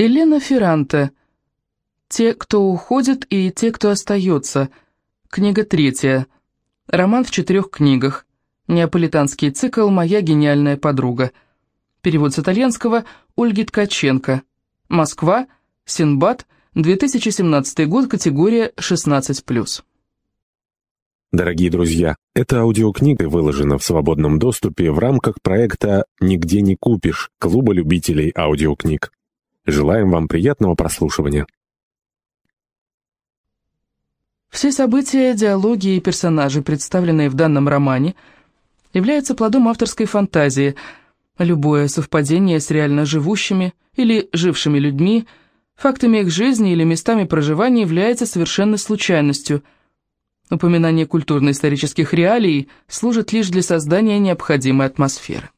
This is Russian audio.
Елена Ферранте. «Те, кто уходит, и те, кто остается». Книга третья. Роман в четырех книгах. Неаполитанский цикл «Моя гениальная подруга». Перевод с итальянского Ольги Ткаченко. Москва. Синбад. 2017 год. Категория 16+. Дорогие друзья, эта аудиокнига выложена в свободном доступе в рамках проекта «Нигде не купишь» Клуба любителей аудиокниг. Желаем вам приятного прослушивания. Все события, диалоги и персонажи, представленные в данном романе, являются плодом авторской фантазии. Любое совпадение с реально живущими или жившими людьми, фактами их жизни или местами проживания является совершенной случайностью – Упоминание культурно-исторических реалий служит лишь для создания необходимой атмосферы.